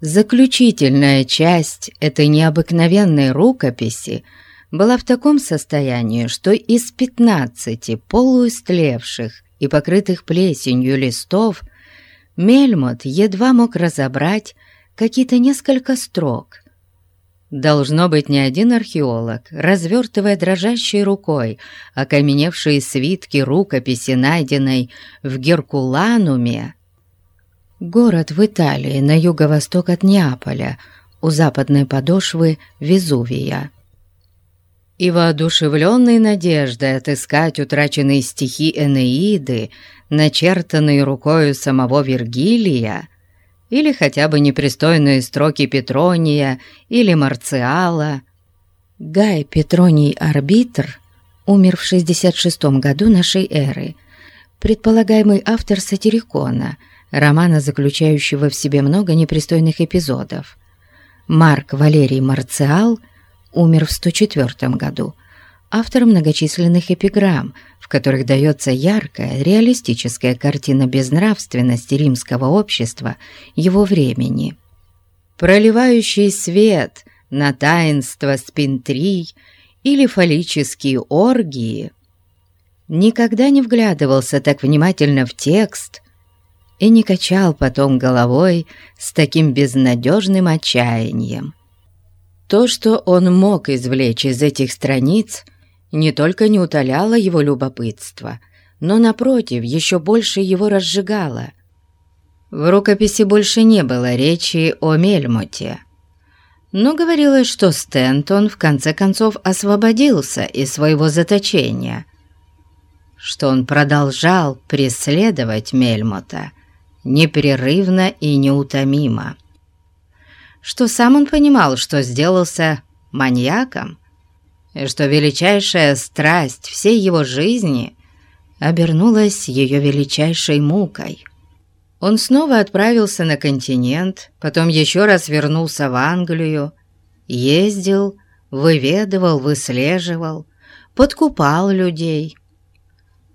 Заключительная часть этой необыкновенной рукописи была в таком состоянии, что из пятнадцати полуистлевших и покрытых плесенью листов Мельмот едва мог разобрать какие-то несколько строк. Должно быть, ни один археолог, развертывая дрожащей рукой окаменевшие свитки рукописи, найденной в Геркулануме, Город в Италии, на юго-восток от Неаполя, у западной подошвы Везувия. И воодушевленный надеждой отыскать утраченные стихи Энеиды, начертанные рукою самого Вергилия, или хотя бы непристойные строки Петрония или Марциала, Гай Петроний Арбитр умер в 66 году нашей эры, предполагаемый автор Сатирикона – романа, заключающего в себе много непристойных эпизодов. Марк Валерий Марциал умер в 104 году, автор многочисленных эпиграмм, в которых дается яркая, реалистическая картина безнравственности римского общества его времени. Проливающий свет на таинство спинтрий или фаллические оргии никогда не вглядывался так внимательно в текст, и не качал потом головой с таким безнадежным отчаянием. То, что он мог извлечь из этих страниц, не только не утоляло его любопытство, но, напротив, еще больше его разжигало. В рукописи больше не было речи о Мельмоте, но говорилось, что Стентон в конце концов освободился из своего заточения, что он продолжал преследовать Мельмота, непрерывно и неутомимо. Что сам он понимал, что сделался маньяком, и что величайшая страсть всей его жизни обернулась ее величайшей мукой. Он снова отправился на континент, потом еще раз вернулся в Англию, ездил, выведывал, выслеживал, подкупал людей.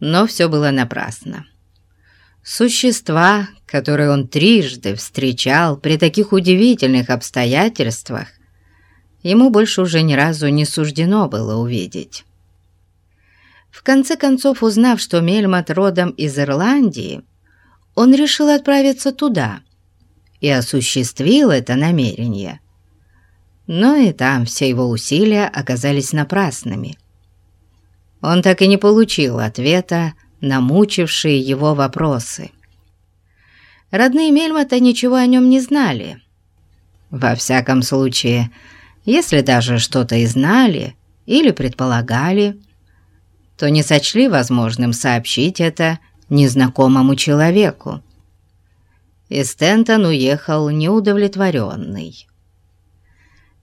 Но все было напрасно. Существа, которые он трижды встречал при таких удивительных обстоятельствах, ему больше уже ни разу не суждено было увидеть. В конце концов, узнав, что Мельмот родом из Ирландии, он решил отправиться туда и осуществил это намерение. Но и там все его усилия оказались напрасными. Он так и не получил ответа намучившие его вопросы. Родные Мельмота ничего о нем не знали. Во всяком случае, если даже что-то и знали или предполагали, то не сочли возможным сообщить это незнакомому человеку. И Стентон уехал неудовлетворенный.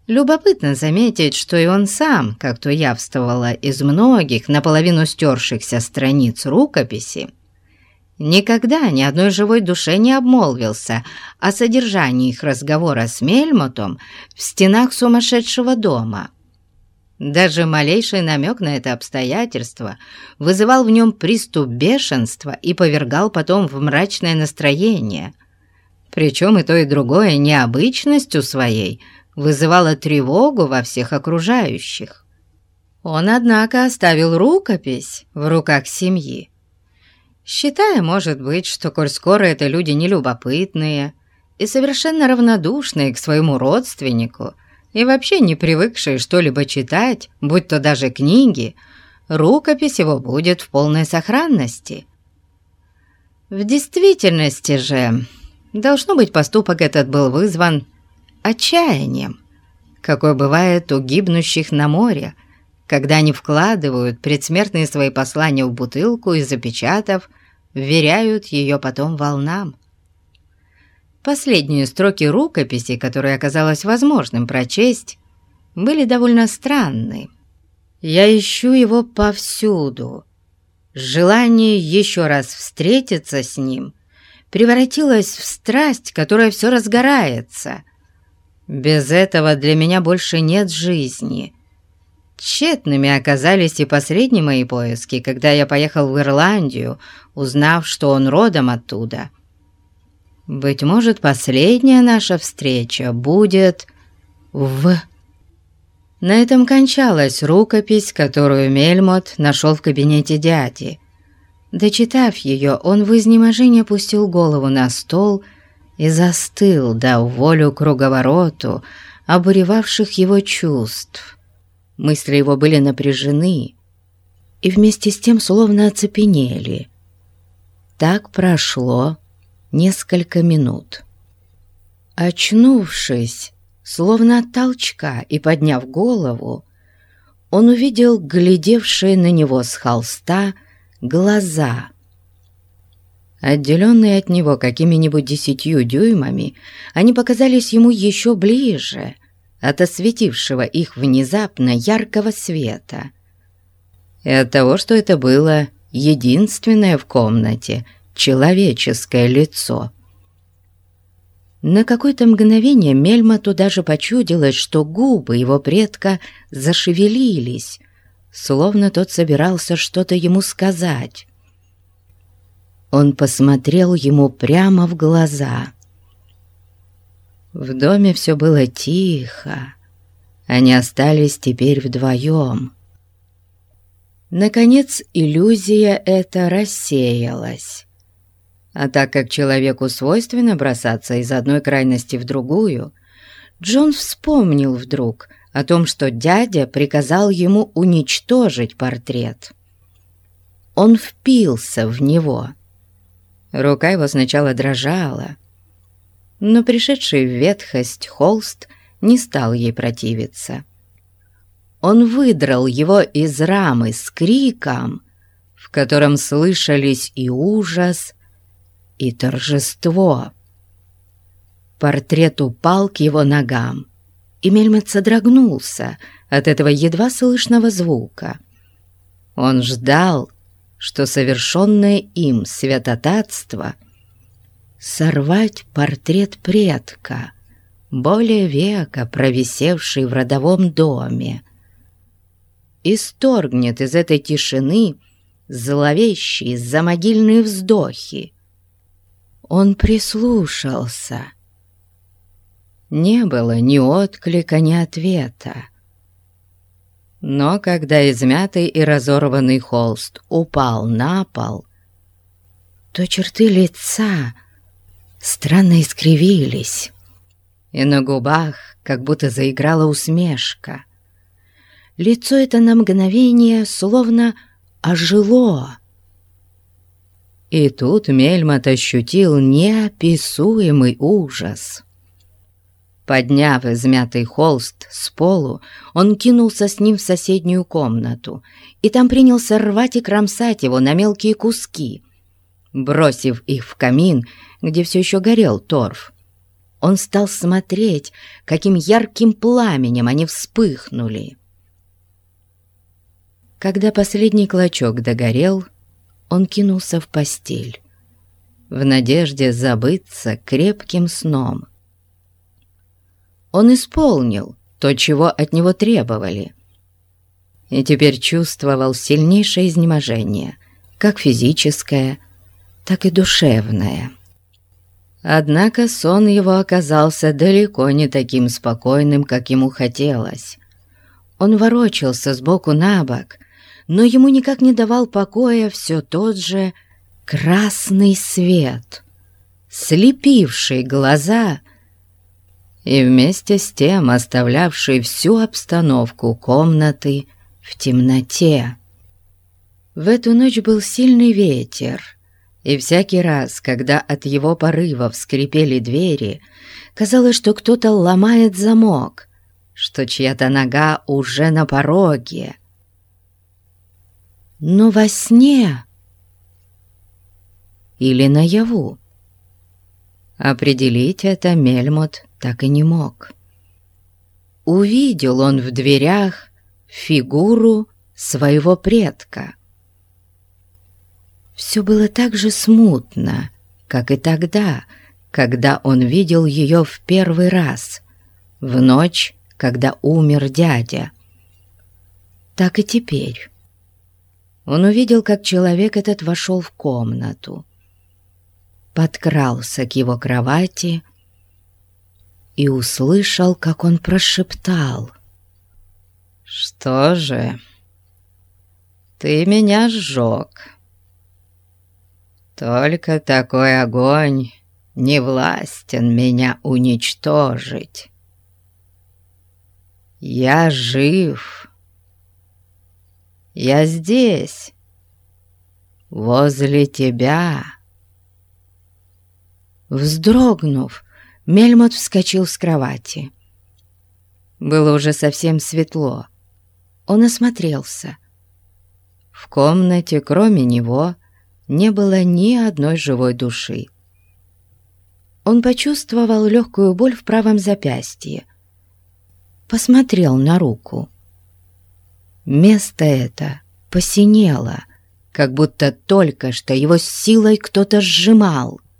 Любопытно заметить, что и он сам, как то явствовало из многих наполовину стершихся страниц рукописи, никогда ни одной живой душе не обмолвился о содержании их разговора с Мельмотом в стенах сумасшедшего дома. Даже малейший намек на это обстоятельство вызывал в нем приступ бешенства и повергал потом в мрачное настроение. Причем и то, и другое необычностью своей – вызывало тревогу во всех окружающих. Он, однако, оставил рукопись в руках семьи, считая, может быть, что, коль скоро это люди нелюбопытные и совершенно равнодушные к своему родственнику и вообще не привыкшие что-либо читать, будь то даже книги, рукопись его будет в полной сохранности. В действительности же, должно быть, поступок этот был вызван отчаянием, какое бывает у гибнущих на море, когда они вкладывают предсмертные свои послания в бутылку и, запечатав, вверяют ее потом волнам. Последние строки рукописи, которые оказалось возможным прочесть, были довольно странны. «Я ищу его повсюду. Желание еще раз встретиться с ним превратилось в страсть, которая все разгорается» Без этого для меня больше нет жизни. Тщетными оказались и последние мои поиски, когда я поехал в Ирландию, узнав, что он родом оттуда. Быть может, последняя наша встреча будет в... На этом кончалась рукопись, которую Мельмот нашел в кабинете дяди. Дочитав ее, он в изнеможении опустил голову на стол и застыл, дав волю круговороту, обуревавших его чувств. Мысли его были напряжены и вместе с тем словно оцепенели. Так прошло несколько минут. Очнувшись, словно от толчка и подняв голову, он увидел глядевшие на него с холста глаза. Отделенные от него какими-нибудь десятью дюймами, они показались ему еще ближе от осветившего их внезапно яркого света. И от того, что это было единственное в комнате человеческое лицо. На какое-то мгновение Мельмоту даже почудилось, что губы его предка зашевелились, словно тот собирался что-то ему сказать. Он посмотрел ему прямо в глаза. В доме все было тихо. Они остались теперь вдвоем. Наконец иллюзия эта рассеялась. А так как человеку свойственно бросаться из одной крайности в другую, Джон вспомнил вдруг о том, что дядя приказал ему уничтожить портрет. Он впился в него. Рука его сначала дрожала, но пришедший в ветхость холст не стал ей противиться. Он выдрал его из рамы с криком, в котором слышались и ужас, и торжество. Портрет упал к его ногам, и Мельмет содрогнулся от этого едва слышного звука. Он ждал, что совершенное им святотатство сорвать портрет предка, более века провисевший в родовом доме, исторгнет из этой тишины зловещие замогильные вздохи, он прислушался. Не было ни отклика, ни ответа. Но когда измятый и разорванный холст упал на пол, то черты лица странно искривились, и на губах как будто заиграла усмешка. Лицо это на мгновение словно ожило, и тут Мельмот ощутил неописуемый ужас. Подняв измятый холст с полу, он кинулся с ним в соседнюю комнату и там принялся рвать и кромсать его на мелкие куски. Бросив их в камин, где все еще горел торф, он стал смотреть, каким ярким пламенем они вспыхнули. Когда последний клочок догорел, он кинулся в постель, в надежде забыться крепким сном. Он исполнил то, чего от него требовали, и теперь чувствовал сильнейшее изнеможение, как физическое, так и душевное. Однако сон его оказался далеко не таким спокойным, как ему хотелось. Он ворочался сбоку на бок, но ему никак не давал покоя все тот же красный свет, слепивший глаза и вместе с тем оставлявший всю обстановку комнаты в темноте. В эту ночь был сильный ветер, и всякий раз, когда от его порывов скрипели двери, казалось, что кто-то ломает замок, что чья-то нога уже на пороге, но во сне или наяву. Определить это Мельмот так и не мог. Увидел он в дверях фигуру своего предка. Все было так же смутно, как и тогда, когда он видел ее в первый раз, в ночь, когда умер дядя. Так и теперь он увидел, как человек этот вошел в комнату. подкрался к его кровати и услышал, как он прошептал. «Что же, ты меня сжег. Только такой огонь не властен меня уничтожить. Я жив. Я здесь, возле тебя». Вздрогнув, Мельмот вскочил с кровати. Было уже совсем светло. Он осмотрелся. В комнате, кроме него, не было ни одной живой души. Он почувствовал легкую боль в правом запястье. Посмотрел на руку. Место это посинело, как будто только что его силой кто-то сжимал —